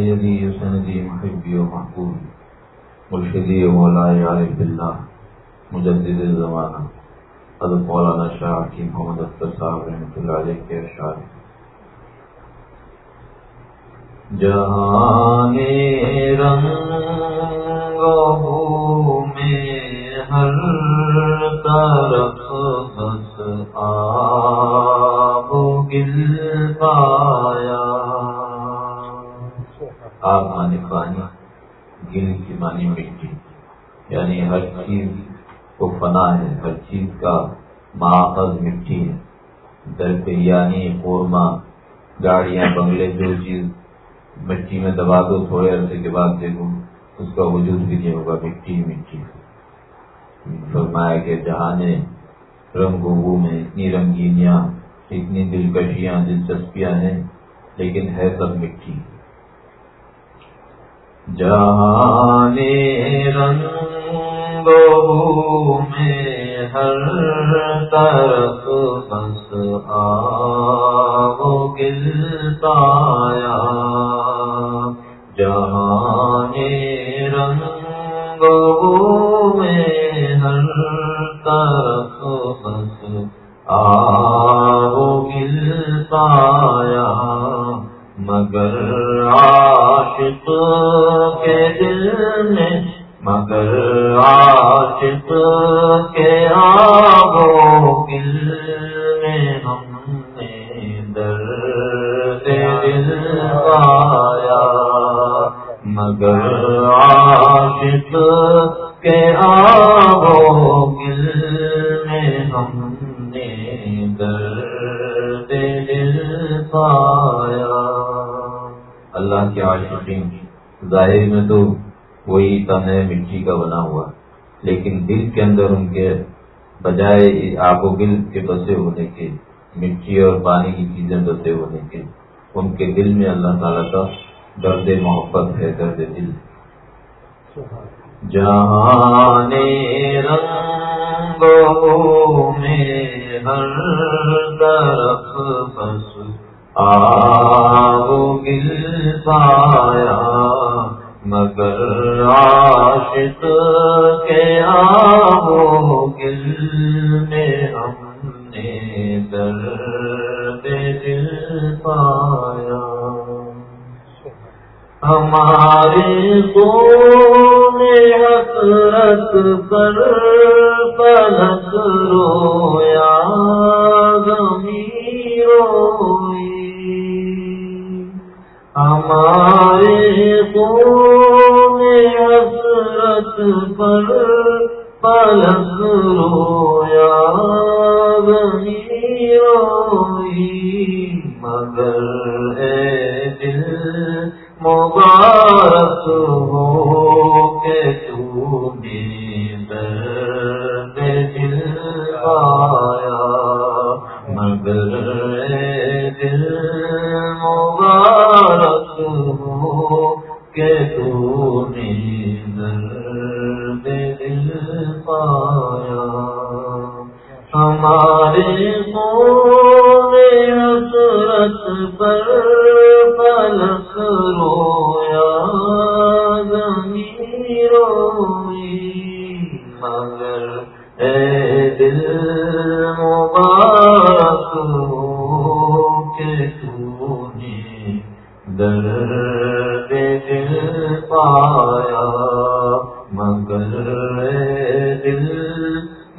سیدی و سندی محبی و محبوب مرشدی و مولا عارف اللہ مجدد زمانہ حضرت مولانا شاہ کی محمد اختر صاحب رحمۃ اللہ علیہ کے اشعار جہان رنگ میں ہر طرف بس آب گل پایا آب مانی پانی گل کی مانی مٹی۔ یعنی ہر چیز کو فنا ہے، ہر چیز کا ماخذ مٹی ہے۔ در پہ یعنی قورمہ، گاڑیاں، بنگلے، جو چیز مٹی میں دبا دو، تھوڑے عرصے کے بعد دیکھو، اس کا وجود بھی نہیں ہوگا، مٹی مٹی فرمایا کہ جہانے رنگوں میں، اتنی رنگینیاں، اتنی دلکشیاں، دلچسپیاں ہیں، لیکن ہے سب مٹی۔ جہانے رنگوں میں ہر طرف بس آ گل پایا۔ جہان رنگ میں ہر طرف بس آو پایا۔ مگر ظاہر میں تو وہی تن ہے، مٹی کا بنا ہوا۔ لیکن دل کے اندر ان کے بجائے آب و گل کے بسے ہونے کے، مٹی اور پانی کی چیزیں بسے ہونے کے، ان کے دل میں اللہ تعالیٰ کا درد محبت ہے، درد دل۔ جہان رنگوں میں ہر طرف بس گل پایا۔ مگر عاشق کے آو گل میں ہم نے درد دل پایا۔ ہمارے سونے میں حسرت پر پلک رویا گمی روئی ہمارے سونے میں حسرت پر پلک رویا گمی روئی مگر اے دل مبارک ہو کے تو درد دل آیا، مگر دل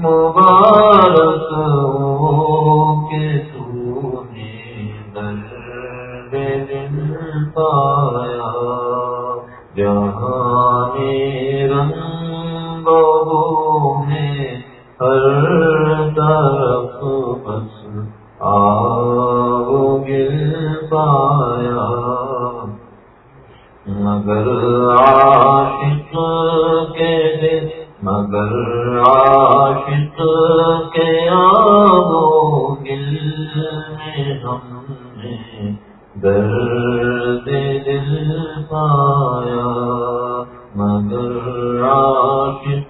مبارک۔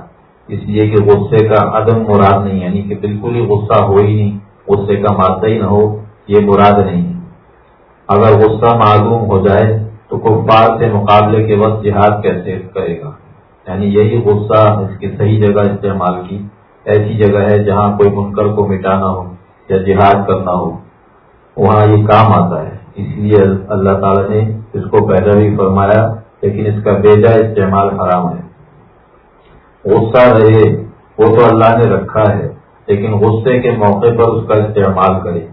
اس لیے کہ غصے کا عدم مراد نہیں یعنی کہ بالکل ہی غصہ ہو ہی نہیں، غصے کا مادہ ہی نہ ہو، یہ مراد نہیں۔ اگر غصہ معلوم ہو جائے تو کفار سے مقابلے کے وقت جہاد کیسے کرے گا؟ یعنی یہی غصہ اس کی صحیح جگہ استعمال کی، ایسی جگہ ہے جہاں کوئی منکر کو مٹانا ہو یا جہاد کرنا ہو، وہاں یہ کام آتا ہے۔ اس لیے اللہ تعالیٰ نے اس کو پیدا بھی فرمایا، لیکن اس کا بیجا استعمال حرام ہے۔ غصہ رہے، وہ تو اللہ نے رکھا ہے، لیکن غصے کے موقع پر اس کا استعمال کرے۔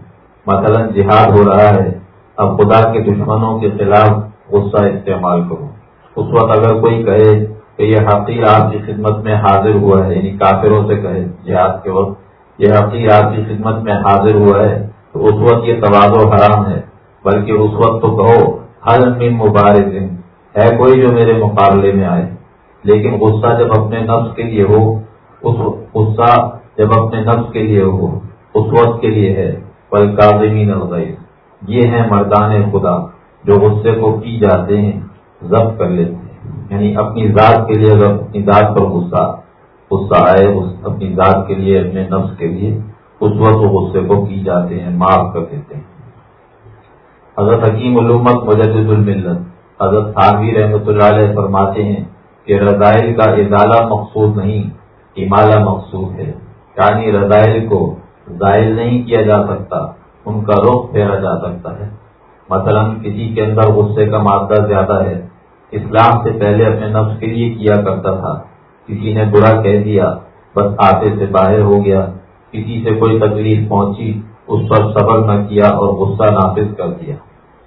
مثلا جہاد ہو رہا ہے، اب خدا کے دشمنوں کے خلاف غصہ استعمال کرو۔ اس وقت اگر کوئی کہے کہ یہ حقیر آپ کی خدمت میں حاضر ہوا ہے یعنی کافروں سے کہے جہاد کے وقت، یہ حقیر آپ کی خدمت میں حاضر ہوا ہے تو اس وقت یہ توازو حرام ہے، بلکہ اس وقت تو کہو ہر من مبارک، ہے کوئی جو میرے مقابلے میں آئے۔ لیکن غصہ جب اپنے نفس کے لیے ہو، اس غصہ جب اپنے نفس کے لیے ہو، اس وقت کے لیے ہے بل کاظمین الغیب یہ ہیں مردان خدا جو غصے کو کی جاتے ہیں، ضبط کر لیتے ہیں۔ یعنی اپنی ذات کے لیے اگر اپنی ذات پر غصہ غصہ آئے اپنی ذات کے لیے، اپنے نفس کے لیے، اس وقت غصے کو کی جاتے ہیں، معاف کر دیتے ہیں۔ حضرت حکیم علومت مجدد الملت، حضرت خانوی رحمۃ اللہ علیہ فرماتے ہیں کہ رضائل کا ازالہ مقصود نہیں امالہ مقصود ہے۔ یعنی رضائل کو ظاہر نہیں کیا جا سکتا، ان کا رخ پھیرا جا سکتا ہے۔ مثلا کسی کے اندر غصے کا مادہ زیادہ ہے اسلام سے پہلے اپنے نفس کے لیے کیا کرتا تھا؟ کسی نے برا کہہ دیا، بس آتے سے باہر ہو گیا۔ کسی سے کوئی تکلیف پہنچی، اس پر صبر نہ کیا اور غصہ نافذ کر دیا۔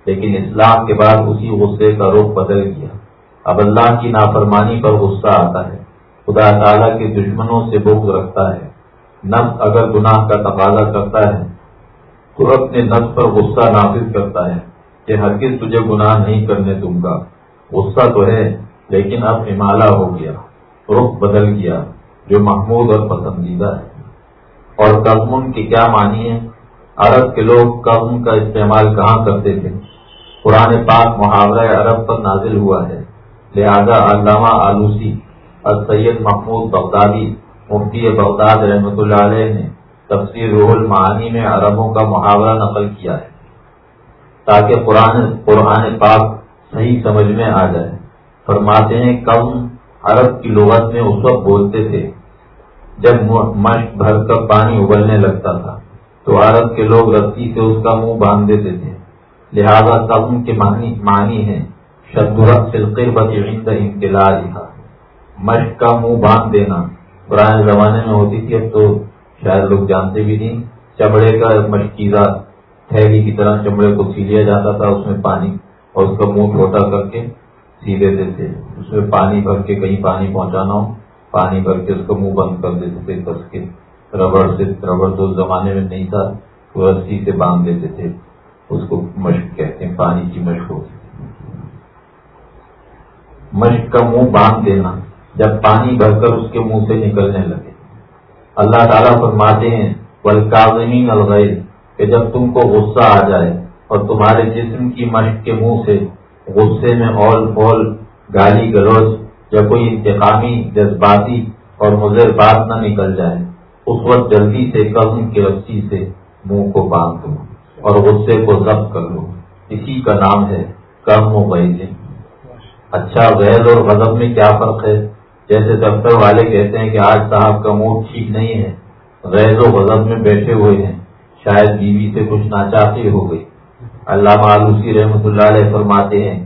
لیکن اسلام کے بعد اسی غصے کا رخ بدل گیا۔ اب اللہ کی نافرمانی پر غصہ آتا ہے۔ خدا تعالیٰ کے دشمنوں سے بغض رکھتا ہے۔ نفس اگر گناہ کا تقاضا کرتا ہے، تو اپنے نفس پر غصہ نافذ کرتا ہے کہ ہر کس تجھے گناہ نہیں کرنے دوں گا۔ غصہ تو ہے، لیکن اب ہمالا ہو گیا، رخ بدل گیا، جو محمود اور پسندیدہ ہے۔ اور قزم کی کیا معنی ہے؟ عرب کے لوگ قزم کا استعمال کہاں کرتے تھے؟ قرآن پاک محاورہ عرب پر نازل ہوا ہے۔ لہذا علامہ آلوسی اور سید محمود بغدادی، مفتی بغداد رحمۃ اللہ علیہ نے تفسیر روح المعانی میں عربوں کا محاورہ نقل کیا ہے۔ تاکہ قرآن قرآن پاک صحیح سمجھ میں آ جائے۔ فرماتے ہیں، کم عرب کی لغت میں اس وقت بولتے تھے، جب مشق بھر کر پانی ابلنے لگتا تھا، تو عرب کے لوگ رسی سے اس کا منہ باندھ دیتے تھے۔ لہذا تب کے معنی معنی ہے شدرت سلقے بچ انقلال مشق کا منہ باندھ دینا۔ پرانے زمانے میں ہوتی تھی، اب تو شاید لوگ جانتے بھی نہیں۔ چمڑے کا مشکیزہ تھیلی کی طرح چمڑے کو سی لیا جاتا تھا، اس میں پانی اور اس کا منہ چھوٹا کر کے سی دیتے تھے اس میں پانی بھر کے کہیں پانی پہنچانا ہو، پانی بھر کے اس کو منہ بند کر دیتے تھے کس کے ربڑ سے، ربڑ تو اس زمانے میں نہیں تھا، وہ رسی سے باندھ دیتے تھے، اس کو مشق کہتے ہیں، پانی کی مشق ہوتی مشق کا منہ باندھ دینا، جب پانی بھر کر اس کے منہ سے نکلنے لگے۔ اللہ تعالیٰ فرماتے ہیں بلکازمین الغیر کہ جب تم کو غصہ آ جائے اور تمہارے جسم کی مشق کے منہ سے غصے میں اول پول، گالی گلوچ یا کوئی انتقامی، جذباتی اور مضر بات نہ نکل جائے۔ اس وقت جلدی سے قسم کی رسی سے منہ کو باندھ دو اور غصے کو ضبط کر لو۔ اسی کا نام ہے کم و بیل اچھا غیر اور غضب میں کیا فرق ہے؟ جیسے دفتر والے کہتے ہیں کہ آج صاحب کا موڈ ٹھیک نہیں ہے۔ غیر و غضب میں بیٹھے ہوئے ہیں۔ شاید بیوی سے کچھ ناچاقی ہو گئی۔ اللہ معلوسی رحمۃ اللہ علیہ فرماتے ہیں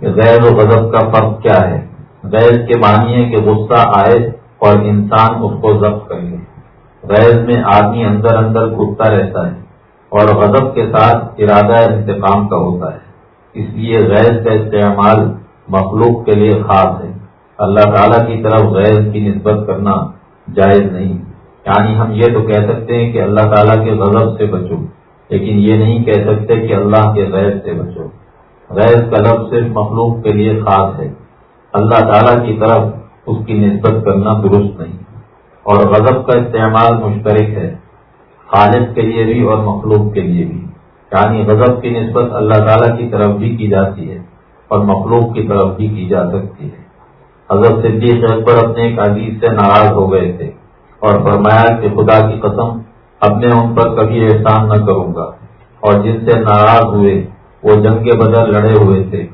کہ غیر و غضب کا فرق کیا ہے؟ غیر کے معنی ہے کہ غصہ آئے اور انسان اس کو ضبط کر لے۔ غیر میں آدمی اندر اندر گھٹتا رہتا ہے اور غضب کے ساتھ ارادہ انتقام کا ہوتا ہے۔ اس لیے غیر کا استعمال مخلوق کے لیے خاص ہے۔ اللہ تعالیٰ کی طرف غیر کی نسبت کرنا جائز نہیں۔ یعنی ہم یہ تو کہہ سکتے ہیں کہ اللہ تعالیٰ کے غضب سے بچو۔ لیکن یہ نہیں کہہ سکتے کہ اللہ کے غیر سے بچو۔ غیر کا لفظ صرف مخلوق کے لیے خاص ہے۔ اللہ تعالیٰ کی طرف اس کی نسبت کرنا درست نہیں۔ اور غضب کا استعمال مشترک ہے خالد کے لیے بھی اور مخلوق کے لیے بھی۔ یعنی غضب کی نسبت اللہ تعالیٰ کی طرف بھی کی جاتی ہے اور مخلوق کی طرف بھی کی جا سکتی ہے۔ حضرت صدیق اکبر اپنے ایک عزیز سے ناراض ہو گئے تھے اور فرمایا کہ خدا کی قسم اب میں ان پر کبھی احسان نہ کروں گا۔ اور جن سے ناراض ہوئے، وہ جنگ بدر لڑے ہوئے تھے۔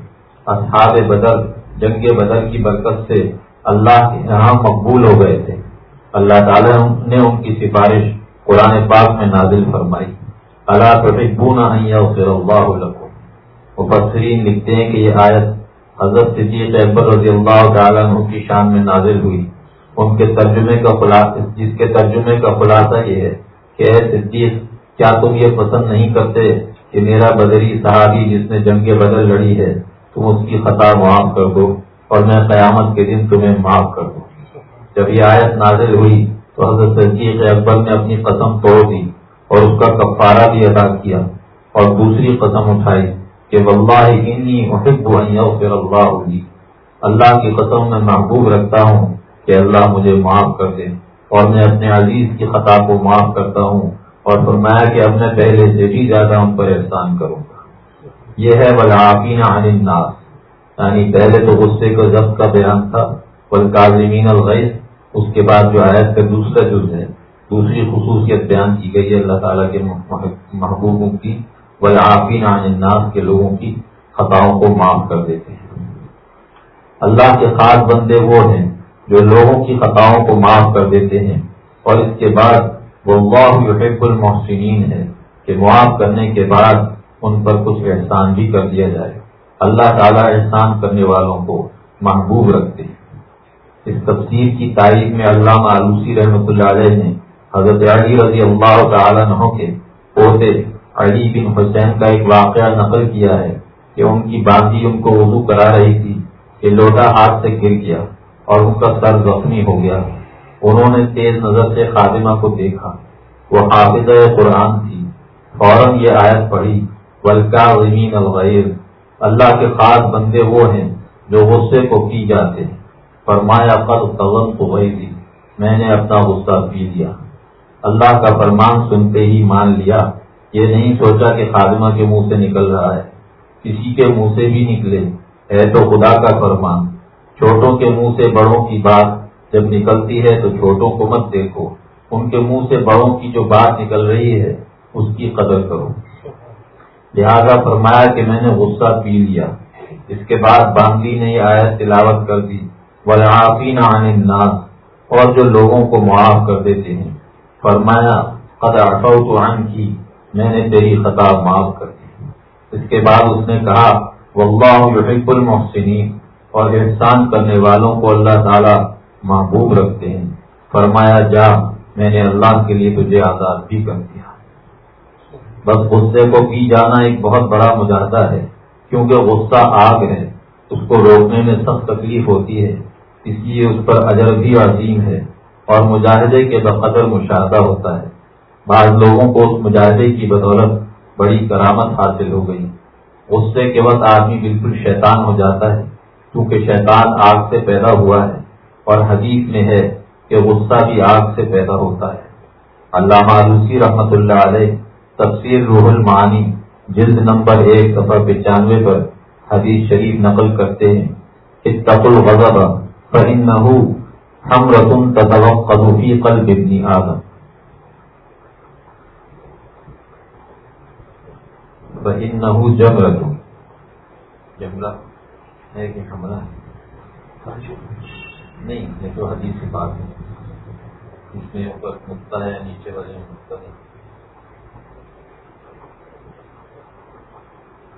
اصحاب بدر، جنگ بدر کی برکت سے اللہ کے یہاں مقبول ہو گئے تھے۔ اللہ تعالیٰ نے ان کی سفارش قرآن پاک میں نازل فرمائی۔ اللہ پھر اللہ مبصرین لکھتے ہیں کہ یہ آیت حضرت صدیق اکبر رضی اللہ تعالیٰ عنہ کی شان میں نازل ہوئی۔ ان کے ترجمے کا خلاصہ، جس کے ترجمے کا خلاصہ یہ ہے کہ اے صدیق، کیا تم یہ پسند نہیں کرتے کہ میرا بدری صحابی جس نے جنگ بدل لڑی ہے، تم اس کی خطا معاف کر دو اور میں قیامت کے دن تمہیں معاف کر دوں۔ جب یہ آیت نازل ہوئی تو حضرت صدیق اکبر نے اپنی قسم توڑ دی اور اس کا کفارہ بھی ادا کیا اور دوسری قسم اٹھائی کہ واللہ انی محب یغفر اللہ ہوگی اللہ کی قسم میں محبوب رکھتا ہوں کہ اللہ مجھے معاف کر دے۔ اور میں اپنے عزیز کی خطا کو معاف کرتا ہوں اور فرمایا کہ اب میں پہلے سے بھی زیادہ ان پر احسان کروں گا۔ یہ ہے بلعافین عن الناس۔ یعنی پہلے تو غصے کو ضبط کا بیان تھا بلکازمین الغیث اس کے بعد جو آیت کا دوسرا جز ہے، دوسری خصوصیت بیان کی گئی ہے اللہ تعالیٰ کے محبوبوں کی، والعافین عن الناس کے لوگوں کی خطاؤں کو معاف کر دیتے ہیں۔ اللہ کے خاص بندے وہ ہیں جو لوگوں کی خطاؤں کو معاف کر دیتے ہیں۔ اور اس کے بعد وہ اللہ یحب المحسنین ہے کہ معاف کرنے کے بعد ان پر کچھ احسان بھی کر دیا جائے۔ اللہ تعالیٰ احسان کرنے والوں کو محبوب رکھتے ہیں۔ اس تفسیر کی تاریخ میں علامہ آلوسی رحمۃ اللہ علیہ نے حضرت علی رضی اللہ تعالیٰ عنہ کے پوتے علی بن حسین کا ایک واقعہ نقل کیا ہے کہ ان کی باندھی ان کو وضو کرا رہی تھی کہ لوٹا ہاتھ سے گر گیا۔ اور ان کا سر زخمی ہو گیا۔ انہوں نے تیز نظر سے خادمہ کو دیکھا۔ وہ حافظ قرآن تھی۔ فوراً یہ آیت پڑھی ولکا زمین الغیر اللہ کے خاص بندے وہ ہیں جو غصے کو پی جاتے ہیں۔ فرمایا، قد تغن کو وہی تھی میں نے اپنا غصہ پی لیا۔ اللہ کا فرمان سنتے ہی مان لیا۔ یہ نہیں سوچا کہ خادمہ کے منہ سے نکل رہا ہے۔ کسی کے منہ سے بھی نکلے۔ ہے تو خدا کا فرمان۔ چھوٹوں کے منہ سے بڑوں کی بات جب نکلتی ہے تو چھوٹوں کو مت دیکھو۔ ان کے منہ سے بڑوں کی جو بات نکل رہی ہے، اس کی قدر کرو۔ لہذا فرمایا کہ میں نے غصہ پی لیا۔ اس کے بعد باندھی نے یہ آیت تلاوت کر دی۔ ولافین عن الناس۔ اور جو لوگوں کو معاف کر دیتے ہیں۔ فرمایا، قد اٹھاؤ تو عن کی میں نے تیری خطا معاف کر دی۔ اس کے بعد اس نے کہا واللہ یحب المحسنین اور احسان کرنے والوں کو اللہ تعالی محبوب رکھتے ہیں۔ فرمایا، جا، میں نے اللہ کے لیے تجھے آزاد بھی کر دیا۔ بس غصے کو پی جانا ایک بہت بڑا مجاہدہ ہے، کیونکہ غصہ آگ ہے، اس کو روکنے میں سخت تکلیف ہوتی ہے، اس لیے اس پر اجر بھی عظیم ہے۔ اور مجاہدے کے بقدر مشاہدہ ہوتا ہے۔ بعض لوگوں کو اس مجاہدے کی بدولت بڑی کرامت حاصل ہو گئی۔ غصے کے وقت آدمی بالکل شیطان ہو جاتا ہے۔ کیونکہ شیطان آگ سے پیدا ہوا ہے اور حدیث میں ہے کہ غصہ بھی آگ سے پیدا ہوتا ہے۔ اللہ معلوسی رحمت اللہ علیہ، تفسیر روح المعانی، جلد نمبر ایک سفر پچانوے پر حدیث شریف نقل کرتے ہیں۔ اتق الغضب فإنه حمرة تتوقد في قلب ابن آدم۔ فإنه جمرة جمرہ؟ ہے کہ حمرہ ہے۔ نہیں، یہ تو حدیث کی بات ہے۔ اس میں اوپر مکتا ہے، نیچے والے مکتا ہے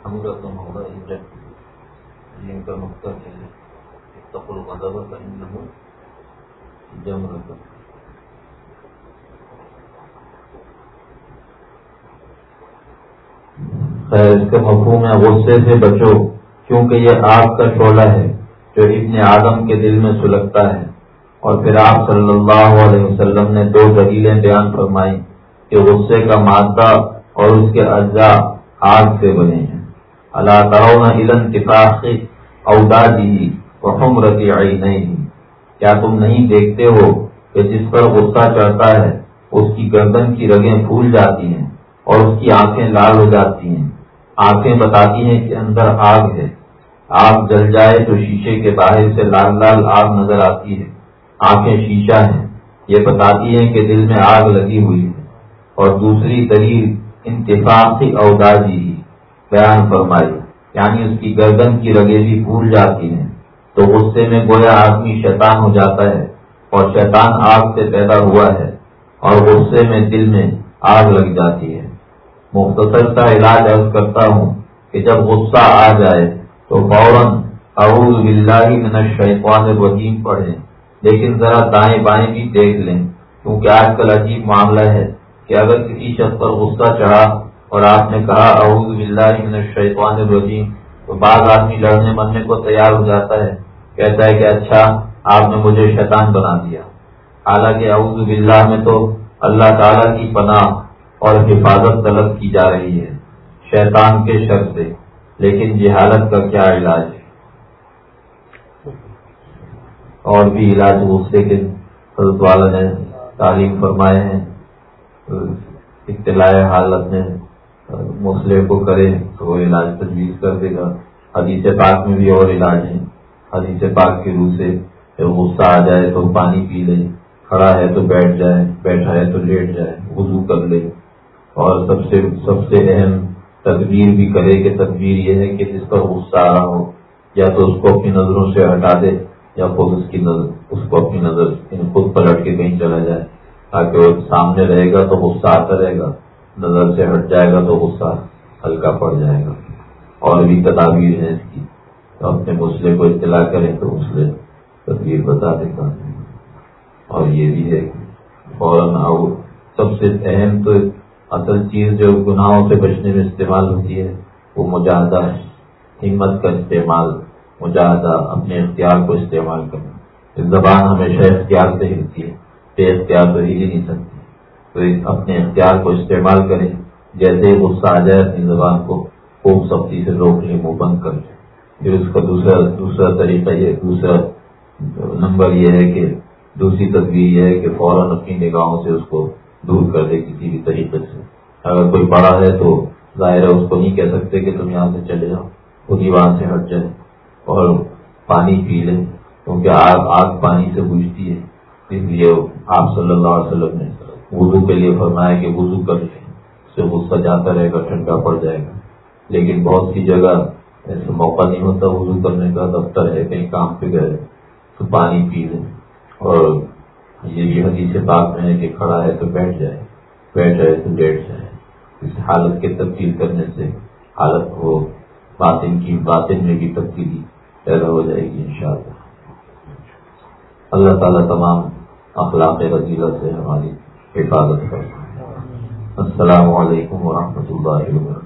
ہم کا تو ہوگا جن کا مقصد ہے۔ تقل مذہب کا ہندو جم رہتا خیر، اس کا مفہوم ہے غصے سے بچو۔ کیونکہ یہ آگ کا شعلہ ہے جو ابن آدم کے دل میں سلگتا ہے۔ اور پھر آپ صلی اللہ علیہ وسلم نے دو دلیلیں بیان فرمائی کہ غصے کا مادہ اور اس کے اجزاء آگ سے بنے ہیں۔ اللہ تعالیٰ علم اودا دی رتی آئی نہیں کیا تم نہیں دیکھتے ہو کہ جس پر غصہ چڑھتا ہے، اس کی گردن کی رگیں پھول جاتی ہیں اور اس کی آنکھیں لال ہو جاتی ہیں؟ آنکھیں بتاتی ہیں کہ اندر آگ ہے۔ آگ جل جائے تو شیشے کے باہر سے لال لال آگ نظر آتی ہے۔ آنکھیں شیشہ ہیں۔ یہ بتاتی ہیں کہ دل میں آگ لگی ہوئی ہے۔ اور دوسری دلیل انتفاقی اوداجی بیان فرمائی۔ یعنی اس کی گردن کی رگیں بھی پھول جاتی ہیں۔ تو غصے میں گویا آدمی شیطان ہو جاتا ہے اور شیطان آگ سے پیدا ہوا ہے اور غصے میں دل میں آگ لگ جاتی ہے۔ مختصر کا علاج عرض کرتا ہوں کہ جب غصہ آ جائے تو فوراً اعوذ باللہ من الشیطان الرجیم پڑھیں۔ لیکن ذرا دائیں بائیں بھی دیکھ لیں۔ کیونکہ آج کل عجیب معاملہ ہے کہ اگر کسی شخص پر غصہ چڑھا اور آپ نے کہا اعوذ باللہ من الشیطان الرجیم تو بعض آدمی لڑنے مرنے کو تیار ہو جاتا ہے۔ کہتا ہے کہ اچھا آپ نے مجھے شیطان بنا دیا۔ حالانکہ اعوذ باللہ میں تو اللہ تعالی کی پناہ اور حفاظت طلب کی جا رہی ہے۔ شیطان کے شر سے، لیکن جہالت کا کیا علاج؟ ہے اور بھی علاج غصے کے حضرت والا نے تعلیم فرمائے ہیں، اطلاع حالت میں مسئلے کو کرے تو وہ علاج تجویز کر دے گا۔ حدیث پاک میں بھی اور علاج ہے حدیث پاک کے روح سے غصہ آ جائے تو پانی پی لے، کھڑا ہے تو بیٹھ جائے، بیٹھا ہے تو لیٹ جائے، وضو کر لے۔ اور سب سے سب سے اہم تدبیر بھی کرے کہ تدبیر یہ ہے کہ جس پر غصہ آ رہا ہو، یا تو اس کو اپنی نظروں سے ہٹا دے، یا خود اس کی نظر، اس کو اپنی نظر یعنی خود پلٹ کے کہیں چلا جائے۔ تاکہ وہ سامنے رہے گا تو غصہ آتا رہے گا، نظر سے ہٹ جائے گا تو غصہ ہلکا پڑ جائے گا۔ اور بھی تدابیر ہیں اس کی۔ تو اپنے مسئلے کو اطلاع کریں تو مسئلے تدبیر بتا دے گا اور یہ بھی ہے فوراً آؤ۔ سب سے اہم تو اصل چیز جو گناہوں سے بچنے میں استعمال ہوتی ہے، وہ مجاہدہ ہے۔ ہمت کا استعمال، مجاہدہ اپنے اختیار کو استعمال کرنا۔ زبان ہمیشہ اختیار سے ہلتی ہے، بے اختیار تو ہل ہی نہیں سکتی۔ تو اپنے اختیار کو استعمال کریں جیسے غصہ آ جائے، اپنی زبان کو خوب سختی سے روک لیں منہ بند کر لیں پھر اس کا دوسرا دوسرا طریقہ یہ دوسرا نمبر یہ ہے کہ دوسری تصویر یہ ہے کہ فوراً اپنی نگاہوں سے اس کو دور کر دے کسی بھی طریقے سے۔ اگر کوئی بڑا ہے تو ظاہر ہے اس کو نہیں کہہ سکتے کہ تم یہاں سے چلے جاؤ، خود ہی وہاں سے ہٹ جائے اور پانی پی لیں، کیونکہ آگ آگ پانی سے بوجھتی ہے۔ اس لیے آپ صلی اللہ علیہ وسلم نے وضو کے لیے فرمایا کہ وضو کر لیں، اس سے غصہ جاتا رہے گا، ٹھنڈا پڑ جائے گا۔ لیکن بہت سی جگہ ایسے موقع نہیں ہوتا وضو کرنے کا، دفتر ہے، کہیں کام پہ گئے تو پانی پی لیں۔ اور یہ بھی حدیث پاک میں ہے کہ کھڑا ہے تو بیٹھ جائے بیٹھ جائے تو لیٹ جائے۔ حالت کے تبدیل کرنے سے حالت ہو باطن کی باطن میں بھی تبدیلی پیدا ہو جائے گی انشاءاللہ۔ اللہ تعالیٰ تمام اخلاق رضیلہ سے ہماری حفاظت کر السلام علیکم ورحمۃ اللہ وبرکاتہ۔